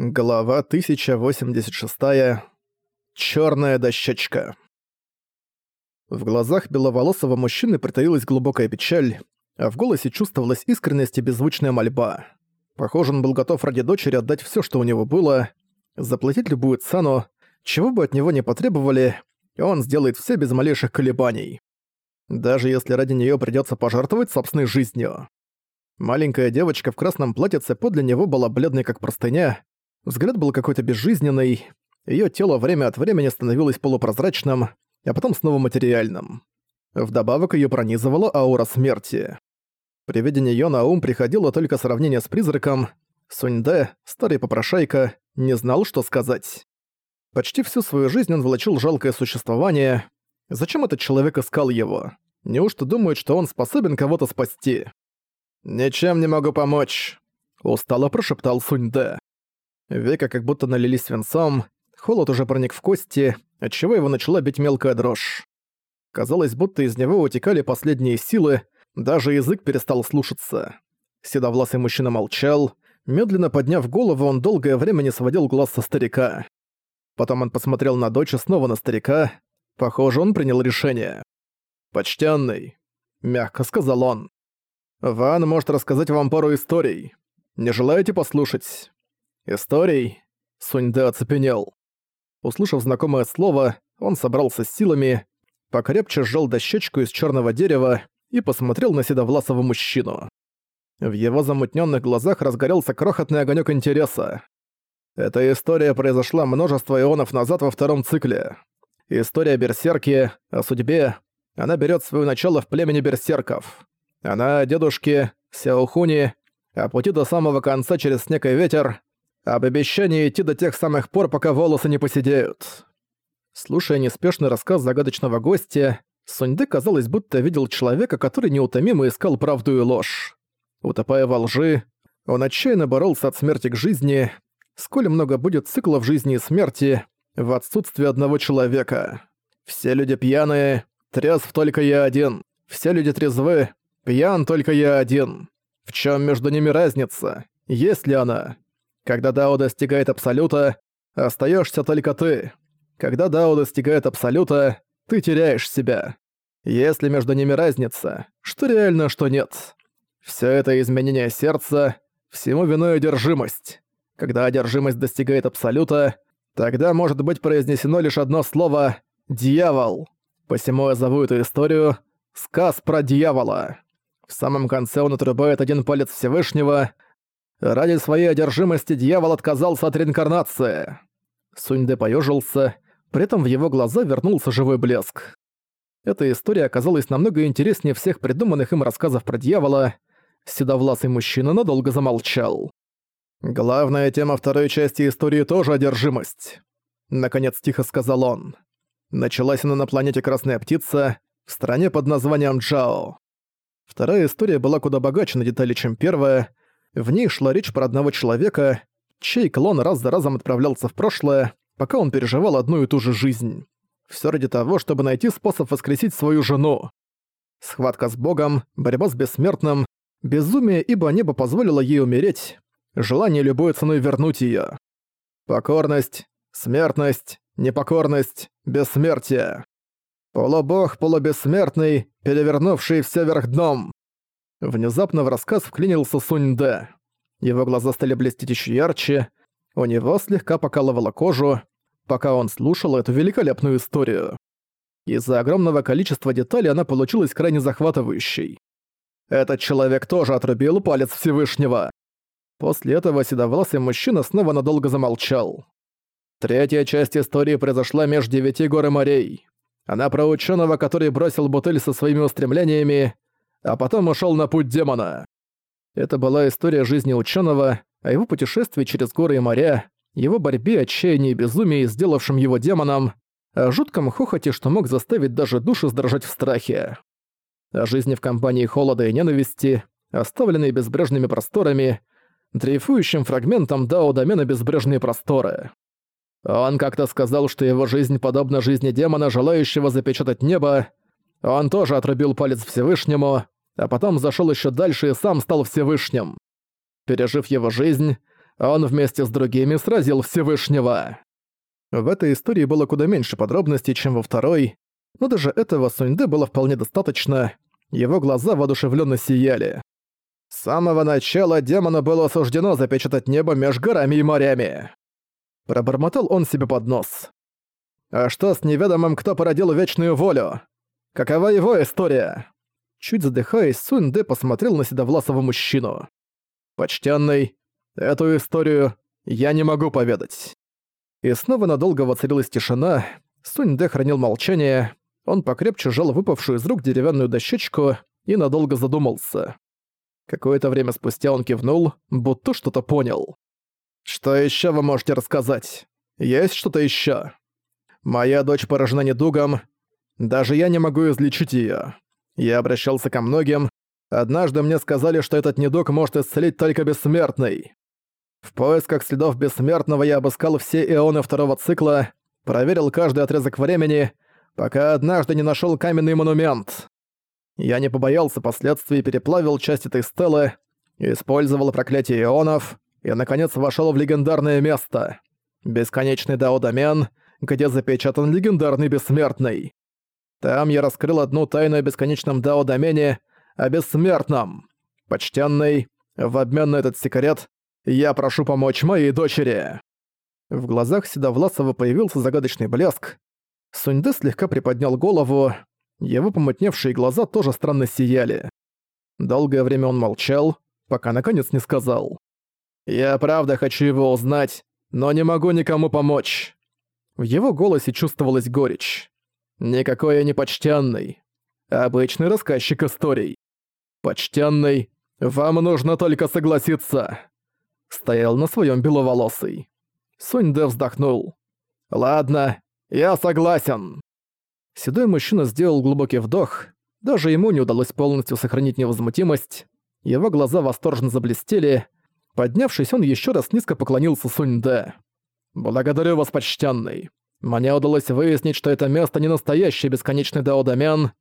Глава 1086. Чёрная дощечка. В глазах беловолосого мужчины притаилась глубокая печаль, а в голосе чувствовалась искренность и беззвучная мольба. Похоже, он был готов ради дочери отдать всё, что у него было, заплатить любую цену, чего бы от него не потребовали, и он сделает всё без малейших колебаний. Даже если ради неё придётся пожертвовать собственной жизнью. Маленькая девочка в красном платьице подле него была бледной как простыня, Взгляд был какой-то безжизненный, её тело время от времени становилось полупрозрачным, а потом снова материальным. Вдобавок её пронизывала аура смерти. При виде неё на ум приходило только сравнение с призраком. Суньде, старый попрошайка, не знал, что сказать. Почти всю свою жизнь он влачил жалкое существование. Зачем этот человек искал его? Неужто думает, что он способен кого-то спасти? «Ничем не могу помочь», — устало прошептал Суньде. Века как будто налились свинцом, холод уже проник в кости, отчего его начала бить мелкая дрожь. Казалось, будто из него утекали последние силы, даже язык перестал слушаться. Седовласый мужчина молчал, медленно подняв голову, он долгое время не сводил глаз со старика. Потом он посмотрел на дочь и снова на старика. Похоже, он принял решение. «Почтенный», — мягко сказал он. «Ван может рассказать вам пару историй. Не желаете послушать?» «Историй?» Суньде оцепенел. Услышав знакомое слово, он собрался с силами, покрепче сжал дощечку из черного дерева и посмотрел на седовласого мужчину. В его замутненных глазах разгорелся крохотный огонек интереса. Эта история произошла множество ионов назад во втором цикле. История Берсерки, о судьбе, она берет свое начало в племени берсерков. Она о дедушке, Сяохуни, о пути до самого конца через снег и ветер, об обещании идти до тех самых пор, пока волосы не посидеют. Слушая неспешный рассказ загадочного гостя, Суньды казалось, будто видел человека, который неутомимо искал правду и ложь. Утопая во лжи, он отчаянно боролся от смерти к жизни. Сколь много будет циклов жизни и смерти в отсутствии одного человека. Все люди пьяные, трезв только я один. Все люди трезвы, пьян только я один. В чем между ними разница? Есть ли она? Когда Дао достигает Абсолюта, остаешься только ты. Когда Дао достигает Абсолюта, ты теряешь себя. Если между ними разница, что реально, что нет. Все это изменение сердца, всему виной одержимость. Когда одержимость достигает Абсолюта, тогда может быть произнесено лишь одно слово «Дьявол». Посему я зову эту историю «Сказ про дьявола». В самом конце он отрубает один палец Всевышнего — Ради своей одержимости дьявол отказался от реинкарнации. Суньде поежился, при этом в его глаза вернулся живой блеск. Эта история оказалась намного интереснее всех придуманных им рассказов про дьявола. Седовласый мужчина надолго замолчал. «Главная тема второй части истории тоже одержимость», — наконец тихо сказал он. Началась она на планете Красная Птица, в стране под названием Джао. Вторая история была куда богаче на детали, чем первая, в ней шла речь про одного человека, чей клон раз за разом отправлялся в прошлое, пока он переживал одну и ту же жизнь. Все ради того, чтобы найти способ воскресить свою жену. Схватка с Богом, борьба с бессмертным, безумие, ибо небо позволило ей умереть, желание любой ценой вернуть ее. Покорность, смертность, непокорность, бессмертие. Полубог полубессмертный, перевернувший все вверх дном. Внезапно в рассказ вклинился Сунь-Дэ. Его глаза стали блестеть еще ярче, у него слегка покалывало кожу, пока он слушал эту великолепную историю. Из-за огромного количества деталей она получилась крайне захватывающей. Этот человек тоже отрубил палец Всевышнего. После этого седовласый мужчина снова надолго замолчал. Третья часть истории произошла между девяти гор и морей. Она про ученого, который бросил бутыль со своими устремлениями, а потом ушел на путь демона. Это была история жизни ученого, о его путешествии через горы и моря, его борьбе, отчаянии и безумии, сделавшем его демоном, о жутком хохоте, что мог заставить даже душу сдрожать в страхе. О жизни в компании холода и ненависти, оставленной безбрежными просторами, дрейфующим фрагментом дао-домена безбрежные просторы. Он как-то сказал, что его жизнь подобна жизни демона, желающего запечатать небо, он тоже отрубил палец Всевышнему, а потом зашел еще дальше и сам стал Всевышним. Пережив его жизнь, Он вместе с другими сразил Всевышнего. В этой истории было куда меньше подробностей, чем во второй, но даже этого Суньде было вполне достаточно, его глаза воодушевленно сияли. С самого начала демону было суждено запечатать небо меж горами и морями. Пробормотал он себе под нос. А что с неведомым, кто породил вечную волю? Какова его история? Чуть задыхаясь, Сунь Дэ посмотрел на седовласого мужчину. «Почтенный, эту историю я не могу поведать». И снова надолго воцарилась тишина, Сунь Дэ хранил молчание, он покрепче сжал выпавшую из рук деревянную дощечку и надолго задумался. Какое-то время спустя он кивнул, будто что-то понял. «Что еще вы можете рассказать? Есть что-то еще? Моя дочь поражена недугом. Даже я не могу излечить ее. Я обращался ко многим. Однажды мне сказали, что этот недуг может исцелить только бессмертный. В поисках следов бессмертного я обыскал все ионы второго цикла, проверил каждый отрезок времени, пока однажды не нашел каменный монумент. Я не побоялся последствий, переплавил часть этой стелы, использовал проклятие ионов и, наконец, вошел в легендарное место. Бесконечный дао-домен, где запечатан легендарный бессмертный. Там я раскрыл одну тайну о бесконечном дао-домене, о бессмертном. Почтенный, в обмен на этот секрет, я прошу помочь моей дочери». В глазах Седовласова появился загадочный блеск. Суньде слегка приподнял голову, его помутневшие глаза тоже странно сияли. Долгое время он молчал, пока наконец не сказал. «Я правда хочу его узнать, но не могу никому помочь». В его голосе чувствовалась горечь. «Никакой я не почтенный. Обычный рассказчик историй. Почтенный, вам нужно только согласиться». Стоял на своем беловолосый. Сунь Дэ вздохнул. «Ладно, я согласен». Седой мужчина сделал глубокий вдох. Даже ему не удалось полностью сохранить невозмутимость. Его глаза восторженно заблестели. Поднявшись, он еще раз низко поклонился Сунь-Дэ. «Благодарю вас, почтенный. Мне удалось выяснить, что это место не настоящий бесконечный Дао-домен.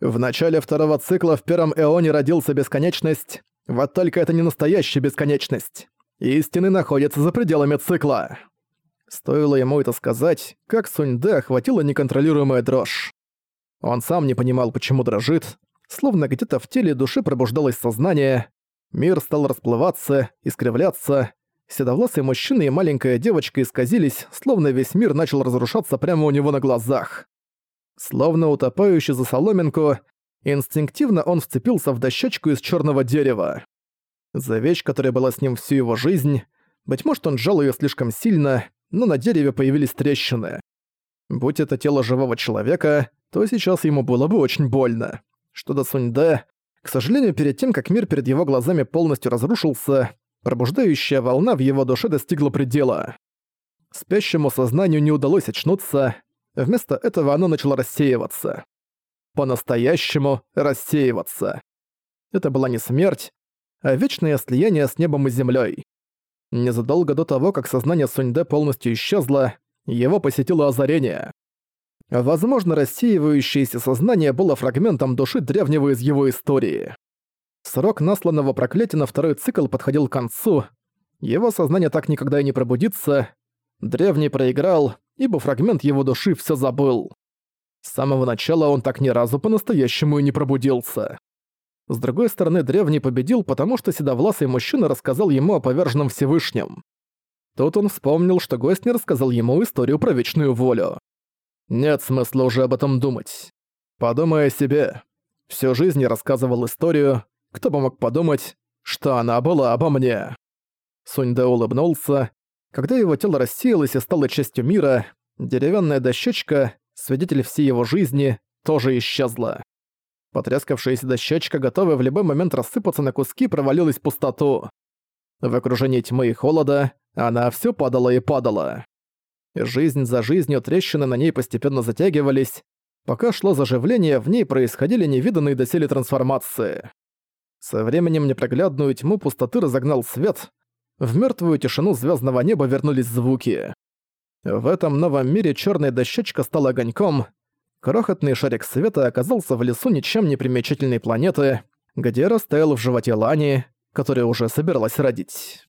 В начале второго цикла в первом эоне родился бесконечность, вот только это не настоящая бесконечность. Истины находятся за пределами цикла». Стоило ему это сказать, как Сунь-Дэ охватила неконтролируемая дрожь. Он сам не понимал, почему дрожит, словно где-то в теле души пробуждалось сознание, мир стал расплываться, искривляться, седовласый мужчина и маленькая девочка исказились, словно весь мир начал разрушаться прямо у него на глазах. Словно утопающий за соломинку, инстинктивно он вцепился в дощечку из черного дерева. За вещь, которая была с ним всю его жизнь, быть может, он сжал ее слишком сильно, но на дереве появились трещины. Будь это тело живого человека, то сейчас ему было бы очень больно. Что до Суньде, к сожалению, перед тем, как мир перед его глазами полностью разрушился, пробуждающая волна в его душе достигла предела. Спящему сознанию не удалось очнуться, вместо этого оно начало рассеиваться. По-настоящему рассеиваться. Это была не смерть, а вечное слияние с небом и землей. Незадолго до того, как сознание Суньде полностью исчезло, его посетило озарение. Возможно, рассеивающееся сознание было фрагментом души древнего из его истории. Срок насланного проклятия на второй цикл подходил к концу. Его сознание так никогда и не пробудится. Древний проиграл, ибо фрагмент его души все забыл. С самого начала он так ни разу по-настоящему и не пробудился. С другой стороны, Древний победил, потому что седовласый мужчина рассказал ему о поверженном Всевышнем. Тут он вспомнил, что гость не рассказал ему историю про вечную волю. Нет смысла уже об этом думать. Подумай о себе. Всю жизнь я рассказывал историю, кто бы мог подумать, что она была обо мне. Суньде улыбнулся. Когда его тело рассеялось и стало частью мира, деревянная дощечка, свидетель всей его жизни, тоже исчезла. Потрескавшаяся дощечка, готовая в любой момент рассыпаться на куски, провалилась в пустоту. В окружении тьмы и холода она все падала и падала. Жизнь за жизнью трещины на ней постепенно затягивались. Пока шло заживление, в ней происходили невиданные доселе трансформации. Со временем непроглядную тьму пустоты разогнал свет. В мертвую тишину звездного неба вернулись звуки. В этом новом мире черная дощечка стала огоньком, Крохотный шарик света оказался в лесу ничем не примечательной планеты, где растаял в животе Лани, которая уже собиралась родить.